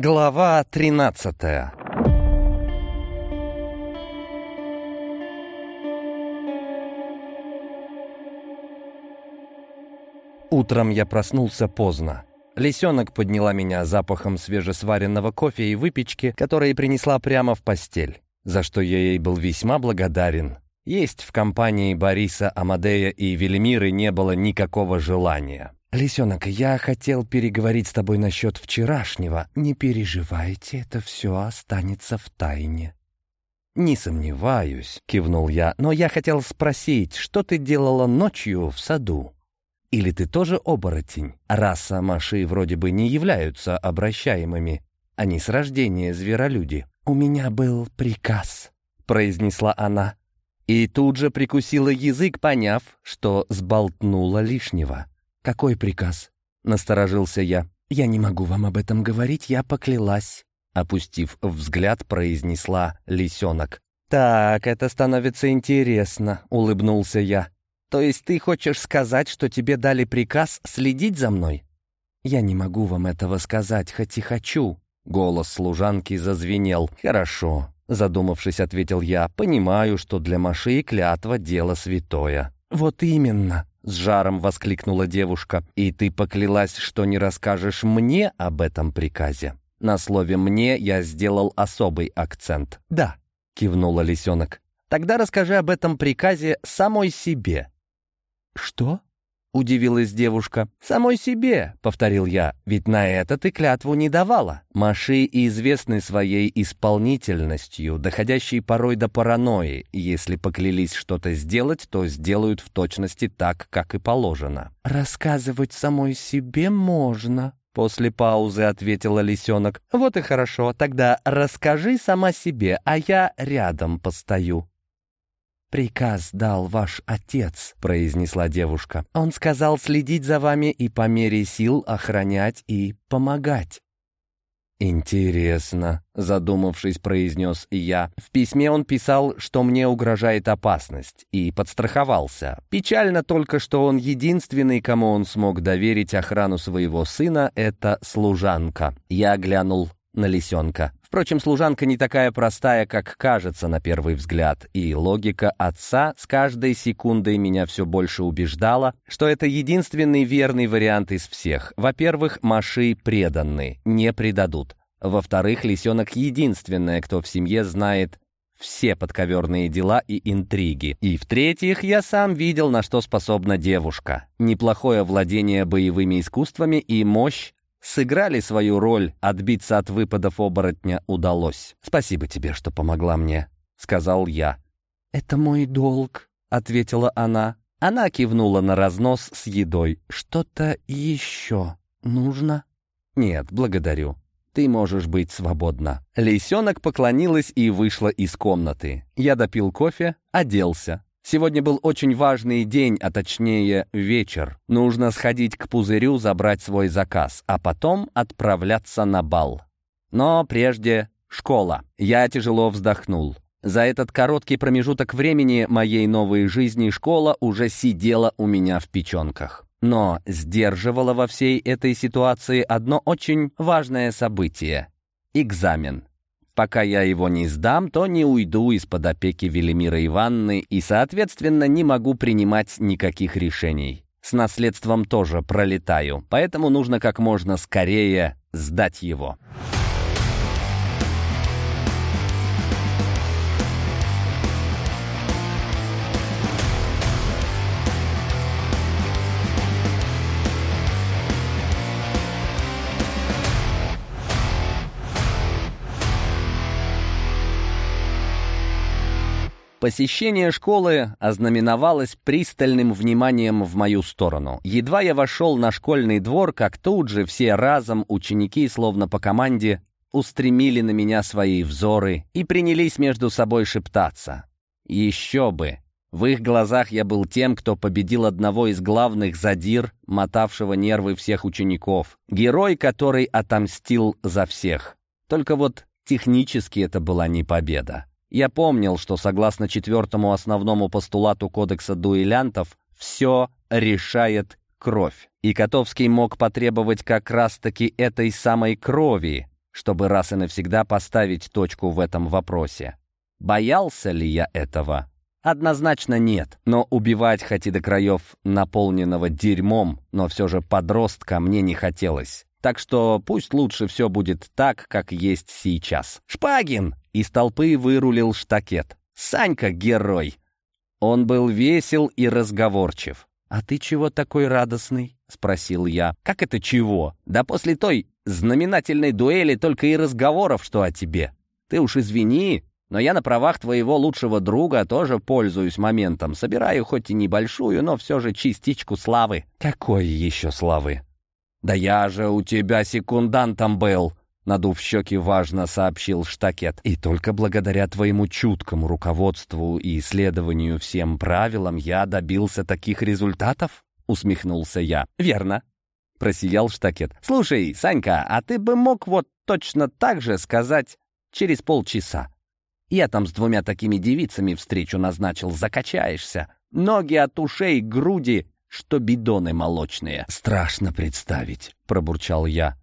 Глава 13 Утром я проснулся поздно. Лисенок подняла меня запахом свежесваренного кофе и выпечки, которые принесла прямо в постель, за что я ей был весьма благодарен. Есть в компании Бориса, Амадея и Велимиры не было никакого желания. «Лисенок, я хотел переговорить с тобой насчет вчерашнего. Не переживайте, это все останется в тайне». «Не сомневаюсь», — кивнул я, «но я хотел спросить, что ты делала ночью в саду? Или ты тоже оборотень? Раса Маши вроде бы не являются обращаемыми. Они с рождения зверолюди». «У меня был приказ», — произнесла она. И тут же прикусила язык, поняв, что сболтнула лишнего. «Какой приказ?» — насторожился я. «Я не могу вам об этом говорить, я поклялась», — опустив взгляд, произнесла лисенок. «Так, это становится интересно», — улыбнулся я. «То есть ты хочешь сказать, что тебе дали приказ следить за мной?» «Я не могу вам этого сказать, хоть и хочу». Голос служанки зазвенел. «Хорошо», — задумавшись, ответил я. «Понимаю, что для Маши клятва — дело святое». «Вот именно», с жаром воскликнула девушка. «И ты поклялась, что не расскажешь мне об этом приказе?» На слове «мне» я сделал особый акцент. «Да», — кивнула лисенок. «Тогда расскажи об этом приказе самой себе». «Что?» — удивилась девушка. «Самой себе», — повторил я, — «ведь на это ты клятву не давала». Маши известны своей исполнительностью, доходящей порой до паранойи. Если поклялись что-то сделать, то сделают в точности так, как и положено. «Рассказывать самой себе можно», — после паузы ответила лисенок. «Вот и хорошо, тогда расскажи сама себе, а я рядом постою». «Приказ дал ваш отец», — произнесла девушка. «Он сказал следить за вами и по мере сил охранять и помогать». «Интересно», — задумавшись, произнес я. В письме он писал, что мне угрожает опасность, и подстраховался. Печально только, что он единственный, кому он смог доверить охрану своего сына, это служанка. Я глянул на лисенка. Впрочем, служанка не такая простая, как кажется на первый взгляд, и логика отца с каждой секундой меня все больше убеждала, что это единственный верный вариант из всех. Во-первых, Маши преданны, не предадут. Во-вторых, лисенок единственная, кто в семье знает все подковерные дела и интриги. И в-третьих, я сам видел, на что способна девушка. Неплохое владение боевыми искусствами и мощь сыграли свою роль, отбиться от выпадов оборотня удалось. «Спасибо тебе, что помогла мне», — сказал я. «Это мой долг», — ответила она. Она кивнула на разнос с едой. «Что-то еще нужно?» «Нет, благодарю. Ты можешь быть свободна». Лисенок поклонилась и вышла из комнаты. Я допил кофе, оделся. Сегодня был очень важный день, а точнее вечер. Нужно сходить к пузырю, забрать свой заказ, а потом отправляться на бал. Но прежде школа. Я тяжело вздохнул. За этот короткий промежуток времени моей новой жизни школа уже сидела у меня в печенках. Но сдерживало во всей этой ситуации одно очень важное событие — экзамен. Пока я его не сдам, то не уйду из-под опеки Велимира Ивановны и, соответственно, не могу принимать никаких решений. С наследством тоже пролетаю, поэтому нужно как можно скорее сдать его. Посещение школы ознаменовалось пристальным вниманием в мою сторону. Едва я вошел на школьный двор, как тут же все разом ученики, словно по команде, устремили на меня свои взоры и принялись между собой шептаться. Еще бы! В их глазах я был тем, кто победил одного из главных задир, мотавшего нервы всех учеников. Герой, который отомстил за всех. Только вот технически это была не победа. Я помнил, что согласно четвертому основному постулату Кодекса дуэлянтов, все решает кровь. И Котовский мог потребовать как раз-таки этой самой крови, чтобы раз и навсегда поставить точку в этом вопросе. Боялся ли я этого? Однозначно нет, но убивать хоть и до краев наполненного дерьмом, но все же подростка мне не хотелось. Так что пусть лучше все будет так, как есть сейчас. «Шпагин!» — из толпы вырулил штакет. «Санька — герой!» Он был весел и разговорчив. «А ты чего такой радостный?» — спросил я. «Как это чего? Да после той знаменательной дуэли только и разговоров, что о тебе. Ты уж извини, но я на правах твоего лучшего друга тоже пользуюсь моментом. Собираю хоть и небольшую, но все же частичку славы». «Какой еще славы?» «Да я же у тебя секундантом был!» Надув щеки, важно сообщил Штакет. «И только благодаря твоему чуткому руководству и исследованию всем правилам я добился таких результатов?» Усмехнулся я. «Верно», — просиял Штакет. «Слушай, Санька, а ты бы мог вот точно так же сказать через полчаса? Я там с двумя такими девицами встречу назначил, закачаешься. Ноги от ушей, груди что бидоны молочные. «Страшно представить», — пробурчал я.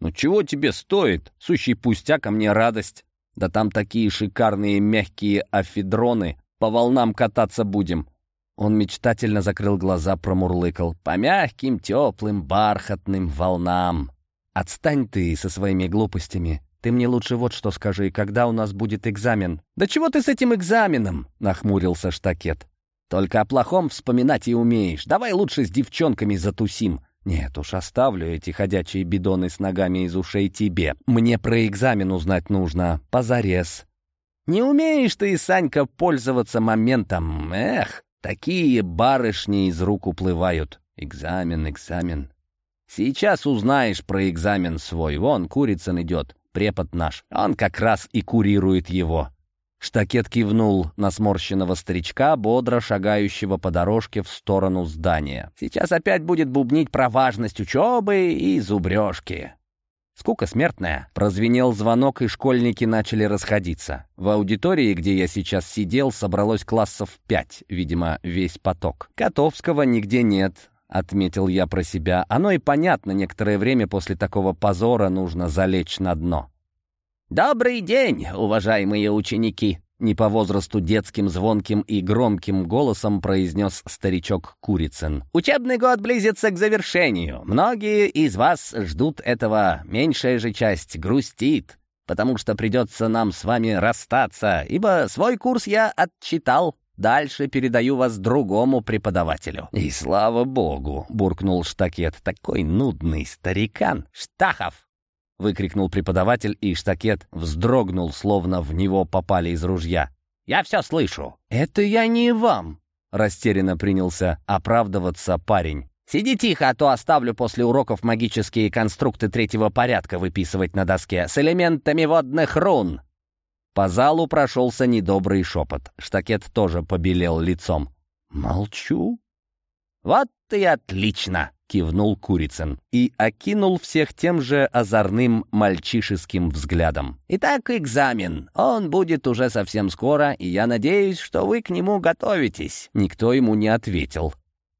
«Ну чего тебе стоит? Сущий пустяк, а мне радость. Да там такие шикарные мягкие афедроны. По волнам кататься будем». Он мечтательно закрыл глаза, промурлыкал. «По мягким, теплым, бархатным волнам». «Отстань ты со своими глупостями. Ты мне лучше вот что скажи, когда у нас будет экзамен?» «Да чего ты с этим экзаменом?» — нахмурился Штакет. Только о плохом вспоминать и умеешь. Давай лучше с девчонками затусим. Нет уж, оставлю эти ходячие бидоны с ногами из ушей тебе. Мне про экзамен узнать нужно. Позарез. Не умеешь ты, Санька, пользоваться моментом. Эх, такие барышни из рук уплывают. Экзамен, экзамен. Сейчас узнаешь про экзамен свой. Вон, Курицын идет, препод наш. Он как раз и курирует его. Штакет кивнул на сморщенного старичка, бодро шагающего по дорожке в сторону здания. «Сейчас опять будет бубнить про важность учебы и зубрежки». Скука смертная. Прозвенел звонок, и школьники начали расходиться. В аудитории, где я сейчас сидел, собралось классов пять, видимо, весь поток. Котовского нигде нет, отметил я про себя. Оно и понятно, некоторое время после такого позора нужно залечь на дно. «Добрый день, уважаемые ученики!» Не по возрасту детским, звонким и громким голосом произнес старичок Курицын. «Учебный год близится к завершению. Многие из вас ждут этого, меньшая же часть грустит, потому что придется нам с вами расстаться, ибо свой курс я отчитал. Дальше передаю вас другому преподавателю». «И слава богу!» — буркнул Штакет. «Такой нудный старикан! Штахов!» — выкрикнул преподаватель, и штакет вздрогнул, словно в него попали из ружья. «Я все слышу!» «Это я не вам!» — растерянно принялся оправдываться парень. «Сиди тихо, а то оставлю после уроков магические конструкты третьего порядка выписывать на доске с элементами водных рун!» По залу прошелся недобрый шепот. Штакет тоже побелел лицом. «Молчу». «Вот и отлично!» — кивнул Курицын и окинул всех тем же озорным мальчишеским взглядом. «Итак, экзамен. Он будет уже совсем скоро, и я надеюсь, что вы к нему готовитесь». Никто ему не ответил.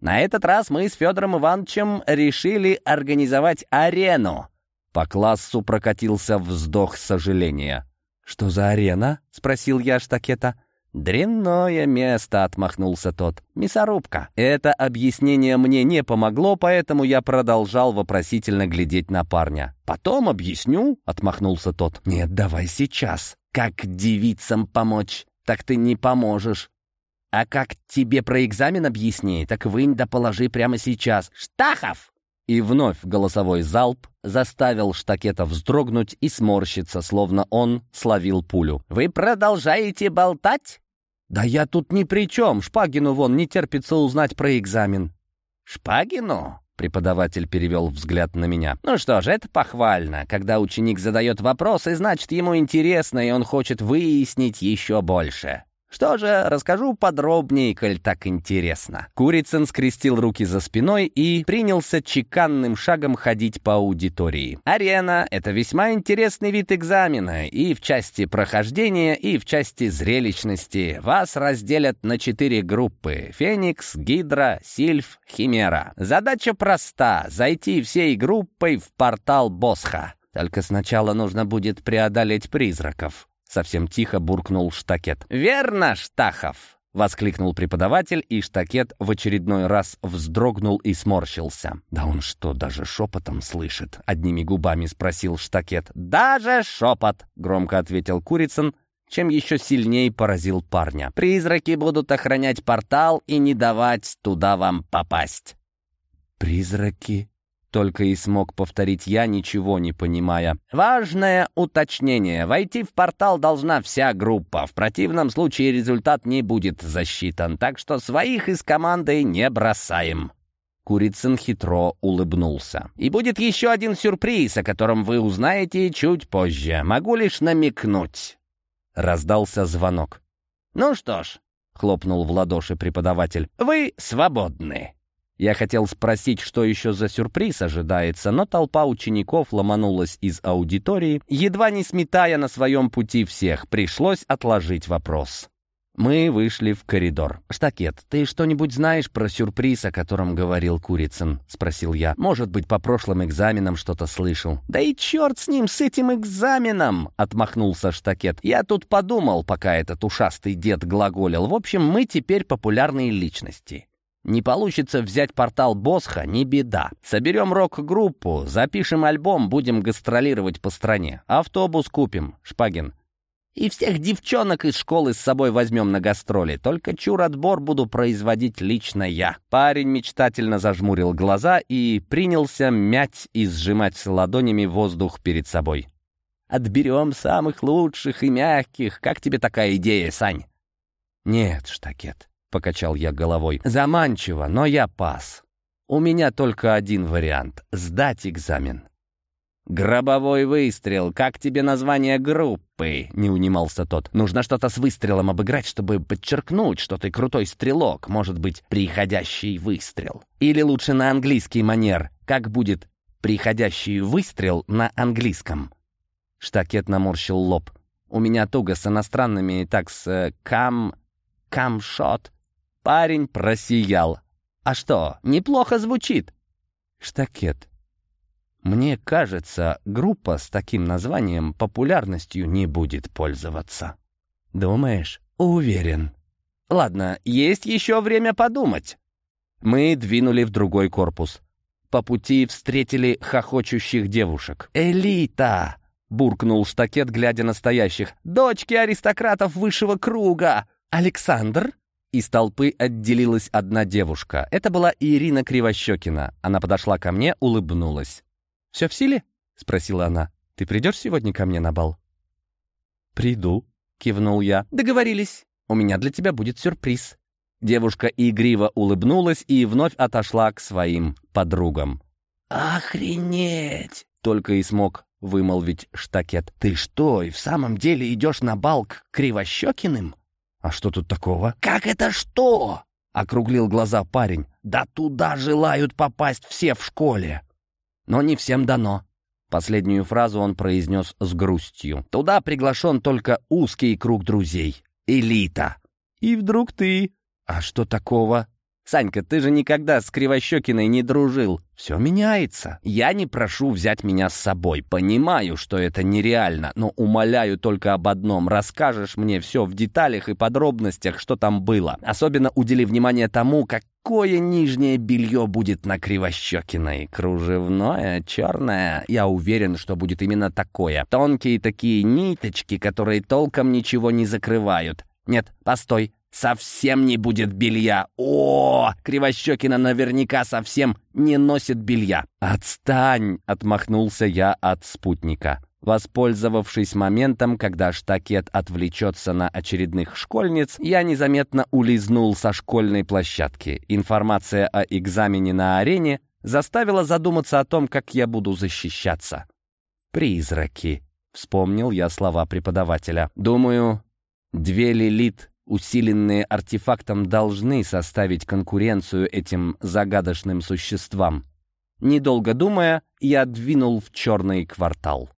«На этот раз мы с Федором Ивановичем решили организовать арену». По классу прокатился вздох сожаления. «Что за арена?» — спросил я Штакета. «Дрянное место», — отмахнулся тот. «Мясорубка». Это объяснение мне не помогло, поэтому я продолжал вопросительно глядеть на парня. «Потом объясню», — отмахнулся тот. «Нет, давай сейчас». «Как девицам помочь? Так ты не поможешь». «А как тебе про экзамен объясни? Так вынь да положи прямо сейчас». «Штахов!» И вновь голосовой залп заставил Штакета вздрогнуть и сморщиться, словно он словил пулю. «Вы продолжаете болтать?» «Да я тут ни при чем. Шпагину вон не терпится узнать про экзамен». «Шпагину?» — преподаватель перевел взгляд на меня. «Ну что же, это похвально. Когда ученик задает вопросы, значит, ему интересно, и он хочет выяснить еще больше». Что же, расскажу подробнее, коль так интересно. Курицын скрестил руки за спиной и принялся чеканным шагом ходить по аудитории. Арена — это весьма интересный вид экзамена и в части прохождения, и в части зрелищности. Вас разделят на четыре группы — Феникс, Гидра, Сильф, Химера. Задача проста — зайти всей группой в портал Босха. Только сначала нужно будет преодолеть призраков», — совсем тихо буркнул Штакет. «Верно, Штахов!» — воскликнул преподаватель, и Штакет в очередной раз вздрогнул и сморщился. «Да он что, даже шепотом слышит?» — одними губами спросил Штакет. «Даже шепот!» — громко ответил Курицын, чем еще сильнее поразил парня. «Призраки будут охранять портал и не давать туда вам попасть». «Призраки?» Только и смог повторить я, ничего не понимая. «Важное уточнение. Войти в портал должна вся группа. В противном случае результат не будет засчитан, так что своих из команды не бросаем». Курицын хитро улыбнулся. «И будет еще один сюрприз, о котором вы узнаете чуть позже. Могу лишь намекнуть». Раздался звонок. «Ну что ж», — хлопнул в ладоши преподаватель, — «вы свободны». Я хотел спросить, что еще за сюрприз ожидается, но толпа учеников ломанулась из аудитории, едва не сметая на своем пути всех. Пришлось отложить вопрос. Мы вышли в коридор. «Штакет, ты что-нибудь знаешь про сюрприз, о котором говорил Курицын?» — спросил я. «Может быть, по прошлым экзаменам что-то слышал?» «Да и черт с ним, с этим экзаменом!» — отмахнулся Штакет. «Я тут подумал, пока этот ушастый дед глаголил. В общем, мы теперь популярные личности. Не получится взять портал Босха, не беда. Соберем рок-группу, запишем альбом, будем гастролировать по стране. Автобус купим, Шпагин. И всех девчонок из школы с собой возьмем на гастроли. Только чур-отбор буду производить лично я». Парень мечтательно зажмурил глаза и принялся мять и сжимать ладонями воздух перед собой. «Отберем самых лучших и мягких. Как тебе такая идея, Сань?» «Нет, Штакет, — покачал я головой. «Заманчиво, но я пас. У меня только один вариант — сдать экзамен». «Гробовой выстрел. Как тебе название группы?» — не унимался тот. «Нужно что-то с выстрелом обыграть, чтобы подчеркнуть, что ты крутой стрелок. Может быть, приходящий выстрел. Или лучше на английский манер. Как будет приходящий выстрел на английском?» Штакет наморщил лоб. «У меня туго с иностранными, так с «кам», «камшот». Парень просиял. «А что, неплохо звучит?» «Штакет. Мне кажется, группа с таким названием популярностью не будет пользоваться». «Думаешь?» «Уверен». «Ладно, есть еще время подумать». Мы двинули в другой корпус. По пути встретили хохочущих девушек. «Элита!» — буркнул штакет, глядя на стоящих. «Дочки аристократов высшего круга! Александр?» Из толпы отделилась одна девушка. Это была Ирина Кривощекина. Она подошла ко мне, улыбнулась. «Все в силе?» — спросила она. «Ты придешь сегодня ко мне на бал?» «Приду», — кивнул я. «Договорились. У меня для тебя будет сюрприз». Девушка игриво улыбнулась и вновь отошла к своим подругам. «Охренеть!» — только и смог вымолвить штакет. «Ты что, и в самом деле идешь на бал к Кривощекиным?» «А что тут такого?» «Как это что?» — округлил глаза парень. «Да туда желают попасть все в школе!» «Но не всем дано». Последнюю фразу он произнес с грустью. «Туда приглашен только узкий круг друзей. Элита!» «И вдруг ты...» «А что такого?» «Санька, ты же никогда с Кривощекиной не дружил. Все меняется. Я не прошу взять меня с собой. Понимаю, что это нереально, но умоляю только об одном. Расскажешь мне все в деталях и подробностях, что там было. Особенно удели внимание тому, какое нижнее белье будет на Кривощекиной. Кружевное, черное. Я уверен, что будет именно такое. Тонкие такие ниточки, которые толком ничего не закрывают. Нет, постой. Совсем не будет белья. О, Кривощекина наверняка совсем не носит белья. Отстань, отмахнулся я от спутника. Воспользовавшись моментом, когда штакет отвлечется на очередных школьниц, я незаметно улизнул со школьной площадки. Информация о экзамене на арене заставила задуматься о том, как я буду защищаться. «Призраки», — вспомнил я слова преподавателя. «Думаю, две лилит усиленные артефактом, должны составить конкуренцию этим загадочным существам. Недолго думая, я двинул в черный квартал.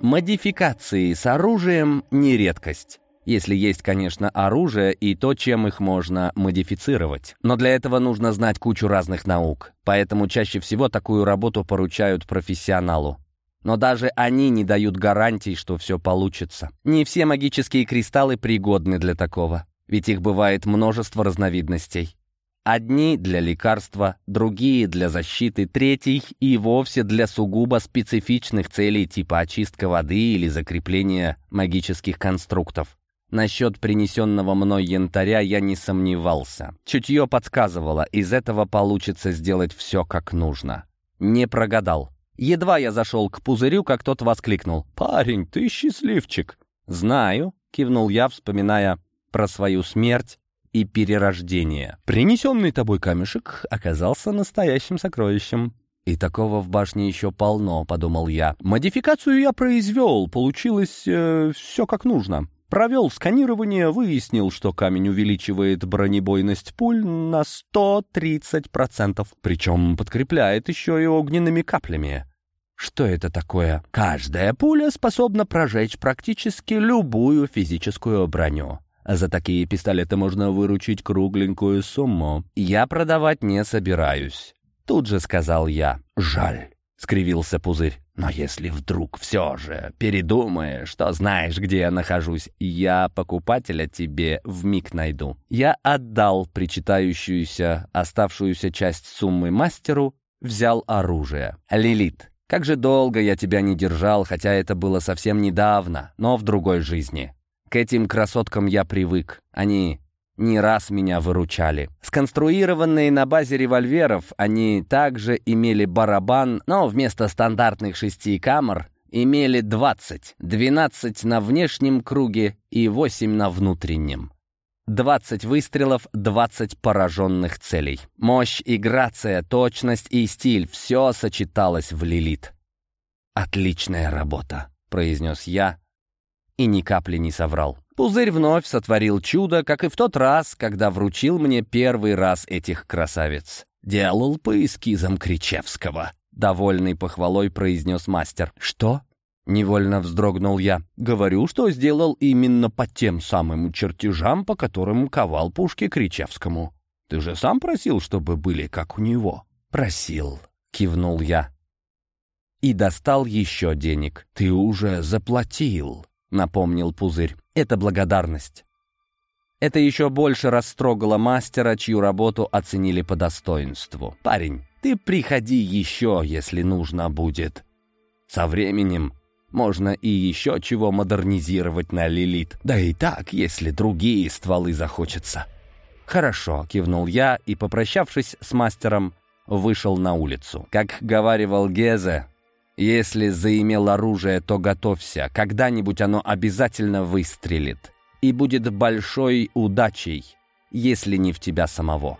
Модификации с оружием — не редкость. Если есть, конечно, оружие и то, чем их можно модифицировать. Но для этого нужно знать кучу разных наук. Поэтому чаще всего такую работу поручают профессионалу. Но даже они не дают гарантий, что все получится. Не все магические кристаллы пригодны для такого. Ведь их бывает множество разновидностей. Одни для лекарства, другие для защиты, третий и вовсе для сугубо специфичных целей типа очистка воды или закрепления магических конструктов. Насчет принесенного мной янтаря я не сомневался. Чутье подсказывало, из этого получится сделать все как нужно. Не прогадал. Едва я зашел к пузырю, как тот воскликнул. «Парень, ты счастливчик!» «Знаю», — кивнул я, вспоминая про свою смерть и перерождение. Принесенный тобой камешек оказался настоящим сокровищем. «И такого в башне еще полно», — подумал я. «Модификацию я произвел, получилось э, все как нужно. Провел сканирование, выяснил, что камень увеличивает бронебойность пуль на 130%, причем подкрепляет еще и огненными каплями». Что это такое? Каждая пуля способна прожечь практически любую физическую броню. За такие пистолеты можно выручить кругленькую сумму. Я продавать не собираюсь. Тут же сказал я. Жаль, скривился пузырь. Но если вдруг все же передумаешь, что знаешь, где я нахожусь, я покупателя тебе вмиг найду. Я отдал причитающуюся оставшуюся часть суммы мастеру, взял оружие. Лилит, как же долго я тебя не держал, хотя это было совсем недавно, но в другой жизни. К этим красоткам я привык. Они не раз меня выручали. Сконструированные на базе револьверов, они также имели барабан, но вместо стандартных шести камер имели 20, 12 на внешнем круге и 8 на внутреннем. 20 выстрелов, 20 пораженных целей. Мощь и грация, точность и стиль — все сочеталось в Лилит. «Отличная работа», — произнес я, и ни капли не соврал. Пузырь вновь сотворил чудо, как и в тот раз, когда вручил мне первый раз этих красавиц. «Делал по эскизам Кричевского», — довольный похвалой произнес мастер. «Что?» — невольно вздрогнул я. «Говорю, что сделал именно по тем самым чертежам, по которым ковал пушки Кричевскому. Ты же сам просил, чтобы были как у него». «Просил», — кивнул я. И достал еще денег. «Ты уже заплатил», напомнил Пузырь. «Это благодарность». Это еще больше растрогало мастера, чью работу оценили по достоинству. «Парень, ты приходи еще, если нужно будет. Со временем можно и еще чего модернизировать на Лилит. Да и так, если другие стволы захочется». «Хорошо», — кивнул я и, попрощавшись с мастером, вышел на улицу. Как говаривал Гезе, если заимел оружие, то готовься. Когда-нибудь оно обязательно выстрелит. И будет большой удачей, если не в тебя самого.